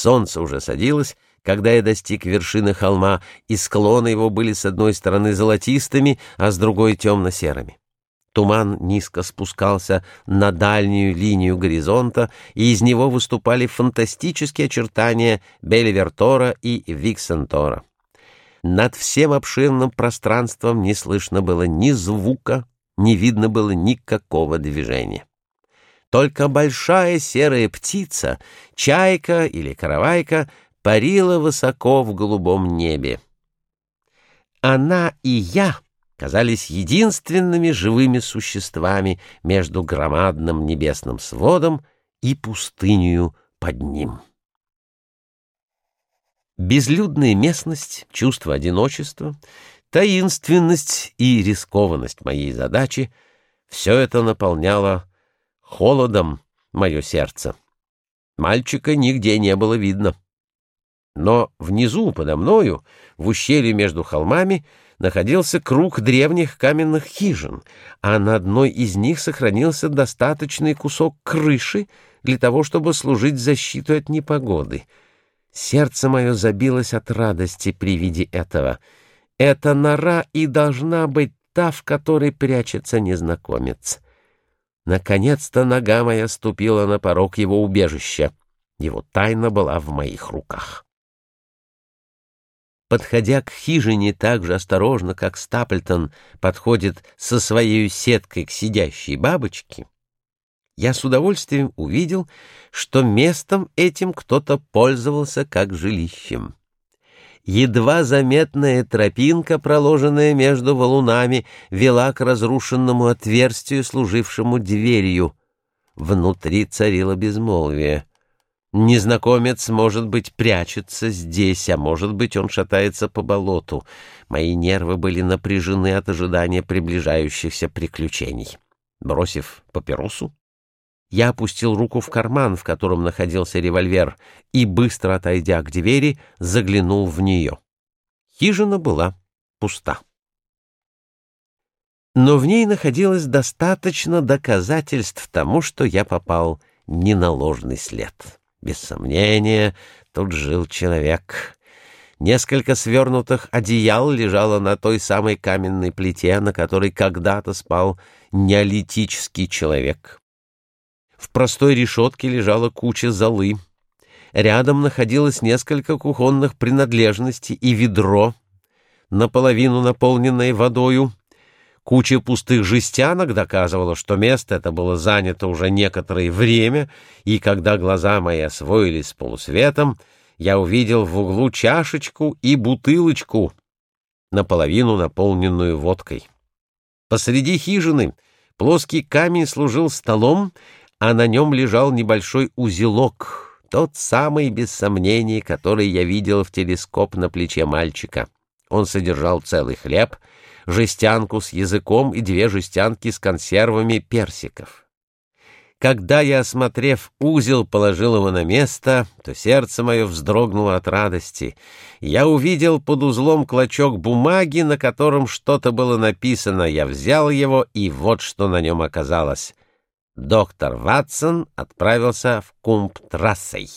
Солнце уже садилось, когда я достиг вершины холма, и склоны его были с одной стороны золотистыми, а с другой темно-серыми. Туман низко спускался на дальнюю линию горизонта, и из него выступали фантастические очертания Беливертора и Виксентора. Над всем обширным пространством не слышно было ни звука, не видно было никакого движения. Только большая серая птица, чайка или каравайка, парила высоко в голубом небе. Она и я казались единственными живыми существами между громадным небесным сводом и пустынью под ним. Безлюдная местность, чувство одиночества, таинственность и рискованность моей задачи — все это наполняло холодом мое сердце. Мальчика нигде не было видно. Но внизу, подо мною, в ущелье между холмами, находился круг древних каменных хижин, а на одной из них сохранился достаточный кусок крыши для того, чтобы служить защитой от непогоды — Сердце мое забилось от радости при виде этого. Эта нора и должна быть та, в которой прячется незнакомец. Наконец-то нога моя ступила на порог его убежища. Его тайна была в моих руках. Подходя к хижине так же осторожно, как Стаплтон подходит со своей сеткой к сидящей бабочке, я с удовольствием увидел, что местом этим кто-то пользовался как жилищем. Едва заметная тропинка, проложенная между валунами, вела к разрушенному отверстию, служившему дверью. Внутри царило безмолвие. Незнакомец, может быть, прячется здесь, а может быть, он шатается по болоту. Мои нервы были напряжены от ожидания приближающихся приключений. Бросив папиросу, я опустил руку в карман, в котором находился револьвер, и, быстро отойдя к двери, заглянул в нее. Хижина была пуста. Но в ней находилось достаточно доказательств тому, что я попал не на ложный след. Без сомнения, тут жил человек. Несколько свернутых одеял лежало на той самой каменной плите, на которой когда-то спал неолитический человек. В простой решетке лежала куча золы. Рядом находилось несколько кухонных принадлежностей и ведро, наполовину наполненное водою. Куча пустых жестянок доказывала, что место это было занято уже некоторое время, и когда глаза мои освоились с полусветом, я увидел в углу чашечку и бутылочку, наполовину наполненную водкой. Посреди хижины плоский камень служил столом, а на нем лежал небольшой узелок, тот самый, без сомнений, который я видел в телескоп на плече мальчика. Он содержал целый хлеб, жестянку с языком и две жестянки с консервами персиков. Когда я, осмотрев узел, положил его на место, то сердце мое вздрогнуло от радости. Я увидел под узлом клочок бумаги, на котором что-то было написано. Я взял его, и вот что на нем оказалось доктор Ватсон отправился в Кумптрассей.